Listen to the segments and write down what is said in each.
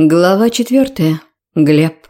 Глава четвертая. Глеб.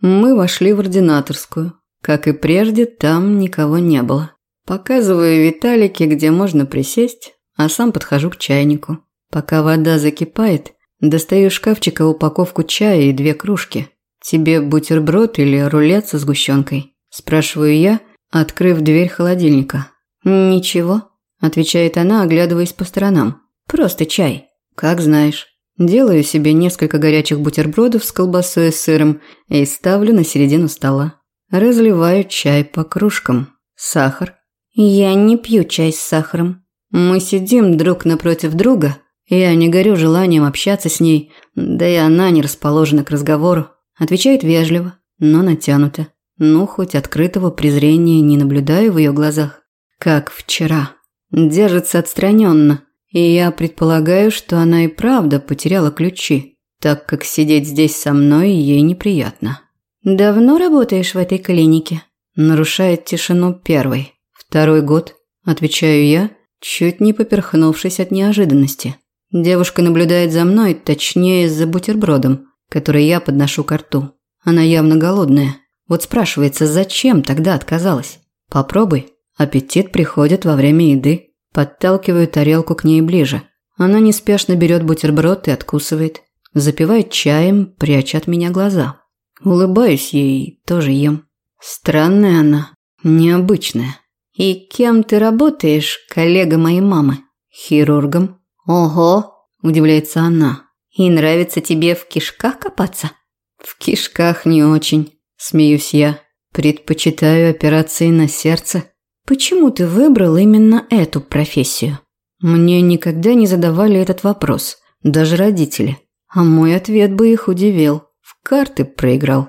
Мы вошли в ординаторскую. Как и прежде, там никого не было. Показываю Виталике, где можно присесть, а сам подхожу к чайнику. Пока вода закипает, достаю из шкафчика упаковку чая и две кружки. Тебе бутерброд или рулет со сгущенкой? Спрашиваю я, открыв дверь холодильника. Ничего, отвечает она, оглядываясь по сторонам. Просто чай. Как знаешь. Делаю себе несколько горячих бутербродов с колбасой и сыром и ставлю на середину стола. Разливаю чай по кружкам. Сахар. Я не пью чай с сахаром. Мы сидим друг напротив друга. Я не горю желанием общаться с ней, да и она не расположена к разговору. Отвечает вежливо, но натянуто. Ну, хоть открытого презрения не наблюдаю в ее глазах. Как вчера. Держится отстраненно, и я предполагаю, что она и правда потеряла ключи, так как сидеть здесь со мной ей неприятно. «Давно работаешь в этой клинике?» Нарушает тишину первый. «Второй год», – отвечаю я, чуть не поперхнувшись от неожиданности. Девушка наблюдает за мной, точнее, за бутербродом, который я подношу к рту. Она явно голодная. Вот спрашивается, зачем тогда отказалась? Попробуй. Аппетит приходит во время еды. Подталкиваю тарелку к ней ближе. Она неспешно берет бутерброд и откусывает. Запивает чаем, пряча от меня глаза. Улыбаюсь ей тоже ем. Странная она, необычная. «И кем ты работаешь, коллега моей мамы?» «Хирургом». «Ого!» – удивляется она. «И нравится тебе в кишках копаться?» «В кишках не очень», – смеюсь я. «Предпочитаю операции на сердце». Почему ты выбрал именно эту профессию? Мне никогда не задавали этот вопрос, даже родители. А мой ответ бы их удивил. В карты проиграл.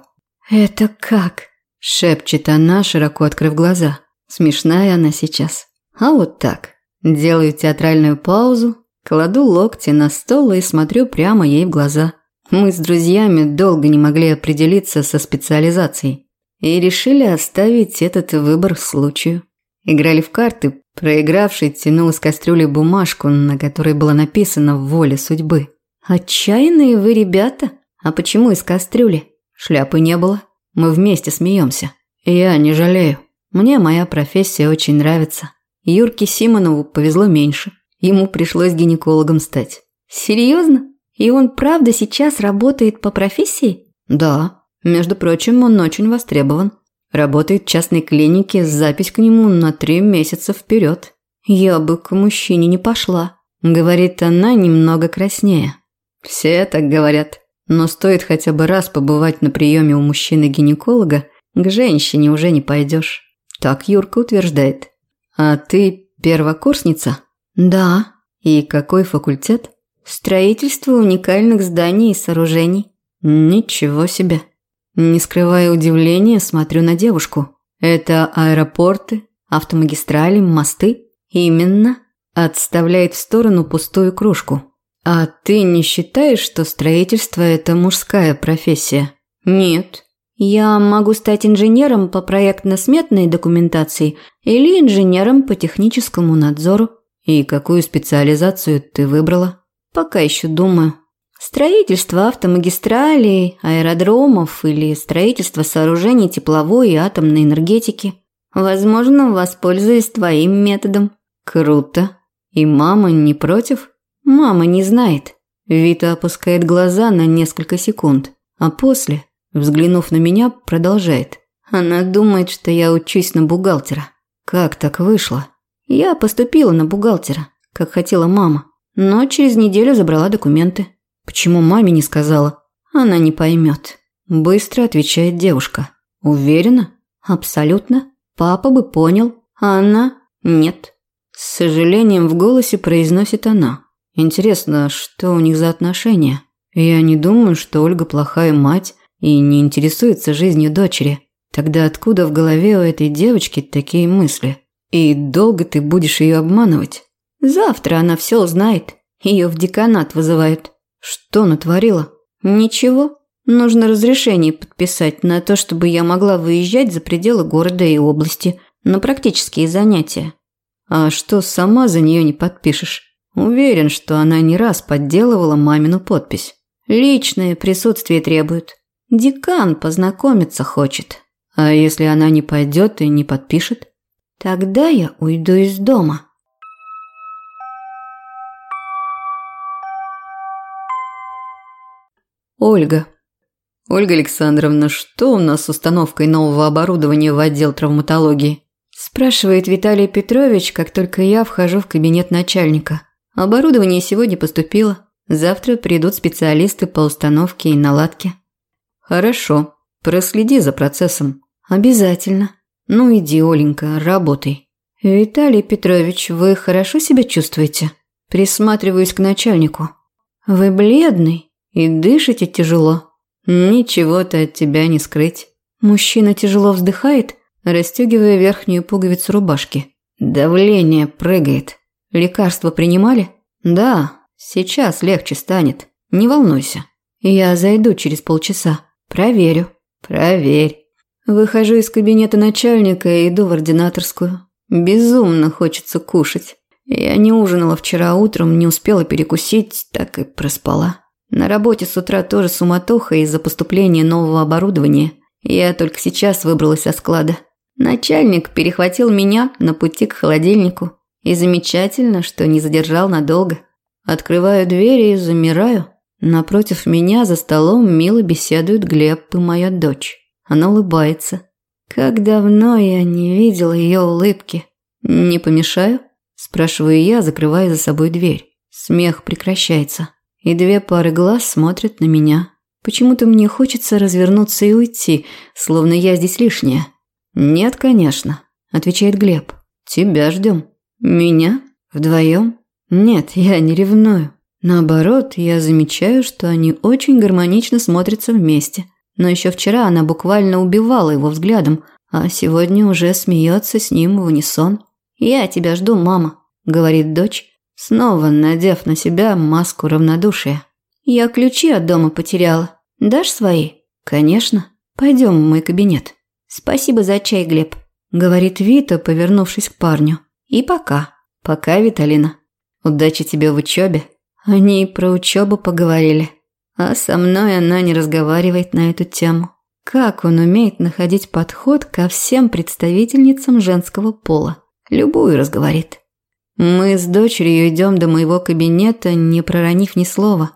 Это как? шепчет она, широко открыв глаза. Смешная она сейчас. А вот так. Делаю театральную паузу, кладу локти на стол и смотрю прямо ей в глаза. Мы с друзьями долго не могли определиться со специализацией и решили оставить этот выбор случаю. Играли в карты, проигравший тянул из кастрюли бумажку, на которой было написано «Воля судьбы». «Отчаянные вы ребята? А почему из кастрюли?» Шляпы не было. Мы вместе смеемся. Я не жалею. Мне моя профессия очень нравится. Юрке Симонову повезло меньше. Ему пришлось гинекологом стать. Серьезно? И он правда сейчас работает по профессии? Да. Между прочим, он очень востребован. Работает в частной клинике запись к нему на три месяца вперед. Я бы к мужчине не пошла, говорит она немного краснее. Все так говорят. Но стоит хотя бы раз побывать на приеме у мужчины-гинеколога, к женщине уже не пойдешь. Так Юрка утверждает. А ты первокурсница? Да. И какой факультет? Строительство уникальных зданий и сооружений. Ничего себе. Не скрывая удивления, смотрю на девушку. Это аэропорты, автомагистрали, мосты? Именно. Отставляет в сторону пустую кружку. А ты не считаешь, что строительство – это мужская профессия? Нет. Я могу стать инженером по проектно-сметной документации или инженером по техническому надзору. И какую специализацию ты выбрала? Пока еще думаю. Строительство автомагистралей, аэродромов или строительство сооружений тепловой и атомной энергетики. Возможно, воспользуюсь твоим методом. Круто. И мама не против? Мама не знает. Вита опускает глаза на несколько секунд, а после, взглянув на меня, продолжает. Она думает, что я учусь на бухгалтера. Как так вышло? Я поступила на бухгалтера, как хотела мама, но через неделю забрала документы. Почему маме не сказала? Она не поймет. Быстро отвечает девушка. Уверена? Абсолютно. Папа бы понял, а она нет. С сожалением в голосе произносит она. Интересно, что у них за отношения? Я не думаю, что Ольга плохая мать и не интересуется жизнью дочери. Тогда откуда в голове у этой девочки такие мысли? И долго ты будешь ее обманывать? Завтра она все узнает. Ее в деканат вызывают. Что натворила? Ничего. Нужно разрешение подписать на то, чтобы я могла выезжать за пределы города и области на практические занятия. А что сама за нее не подпишешь? Уверен, что она не раз подделывала мамину подпись. Личное присутствие требует. Декан познакомиться хочет. А если она не пойдет и не подпишет? Тогда я уйду из дома. Ольга. Ольга Александровна, что у нас с установкой нового оборудования в отдел травматологии? Спрашивает Виталий Петрович, как только я вхожу в кабинет начальника. Оборудование сегодня поступило. Завтра придут специалисты по установке и наладке. Хорошо. Проследи за процессом. Обязательно. Ну иди, Оленька, работай. Виталий Петрович, вы хорошо себя чувствуете? Присматриваюсь к начальнику. Вы бледный и дышите тяжело. Ничего-то от тебя не скрыть. Мужчина тяжело вздыхает, расстегивая верхнюю пуговицу рубашки. Давление прыгает. Лекарства принимали? Да, сейчас легче станет. Не волнуйся. Я зайду через полчаса. Проверю. Проверь. Выхожу из кабинета начальника и иду в ординаторскую. Безумно хочется кушать. Я не ужинала вчера утром, не успела перекусить, так и проспала. На работе с утра тоже суматоха из-за поступления нового оборудования. Я только сейчас выбралась со склада. Начальник перехватил меня на пути к холодильнику. И замечательно, что не задержал надолго. Открываю двери и замираю. Напротив меня за столом мило беседуют Глеб и моя дочь. Она улыбается. Как давно я не видела ее улыбки. Не помешаю? Спрашиваю я, закрывая за собой дверь. Смех прекращается и две пары глаз смотрят на меня. Почему-то мне хочется развернуться и уйти, словно я здесь лишняя. «Нет, конечно», – отвечает Глеб. «Тебя ждем». «Меня? Вдвоем?» «Нет, я не ревную. Наоборот, я замечаю, что они очень гармонично смотрятся вместе. Но еще вчера она буквально убивала его взглядом, а сегодня уже смеется с ним в унисон. «Я тебя жду, мама», – говорит дочь, снова надев на себя маску равнодушия. «Я ключи от дома потеряла. Дашь свои?» «Конечно. Пойдем в мой кабинет». «Спасибо за чай, Глеб», – говорит Вита, повернувшись к парню. «И пока». «Пока, Виталина. Удачи тебе в учебе». Они про учебу поговорили. А со мной она не разговаривает на эту тему. Как он умеет находить подход ко всем представительницам женского пола. Любую разговорит. Мы с дочерью идем до моего кабинета, не проронив ни слова.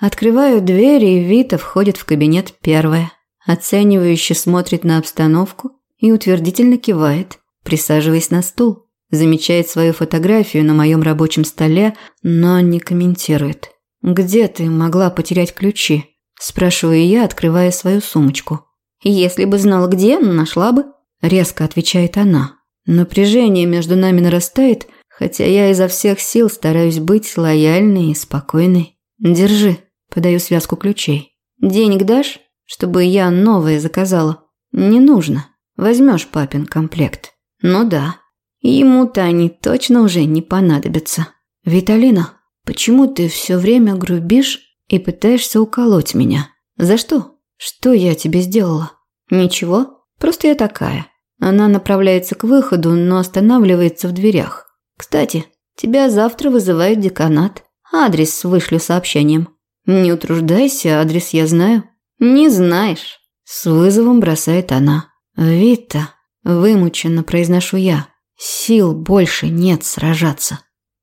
Открываю дверь, и Вита входит в кабинет первая. Оценивающе смотрит на обстановку и утвердительно кивает, присаживаясь на стул. Замечает свою фотографию на моем рабочем столе, но не комментирует. «Где ты могла потерять ключи?» – спрашиваю я, открывая свою сумочку. «Если бы знала где, нашла бы», – резко отвечает она. Напряжение между нами нарастает – хотя я изо всех сил стараюсь быть лояльной и спокойной. Держи, подаю связку ключей. Денег дашь, чтобы я новые заказала? Не нужно. Возьмешь папин комплект. Ну да. Ему-то они точно уже не понадобятся. Виталина, почему ты все время грубишь и пытаешься уколоть меня? За что? Что я тебе сделала? Ничего, просто я такая. Она направляется к выходу, но останавливается в дверях. Кстати, тебя завтра вызывают деканат. Адрес вышлю сообщением. Не утруждайся, адрес я знаю. Не знаешь. С вызовом бросает она. Вита, вымученно произношу я. Сил больше нет сражаться.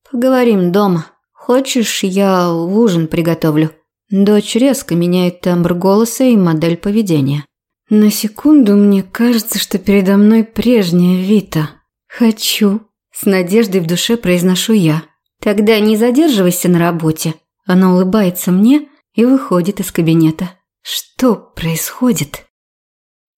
Поговорим дома. Хочешь, я ужин приготовлю? Дочь резко меняет тембр голоса и модель поведения. На секунду мне кажется, что передо мной прежняя Вита. Хочу. С надеждой в душе произношу я. Тогда не задерживайся на работе. Она улыбается мне и выходит из кабинета. Что происходит?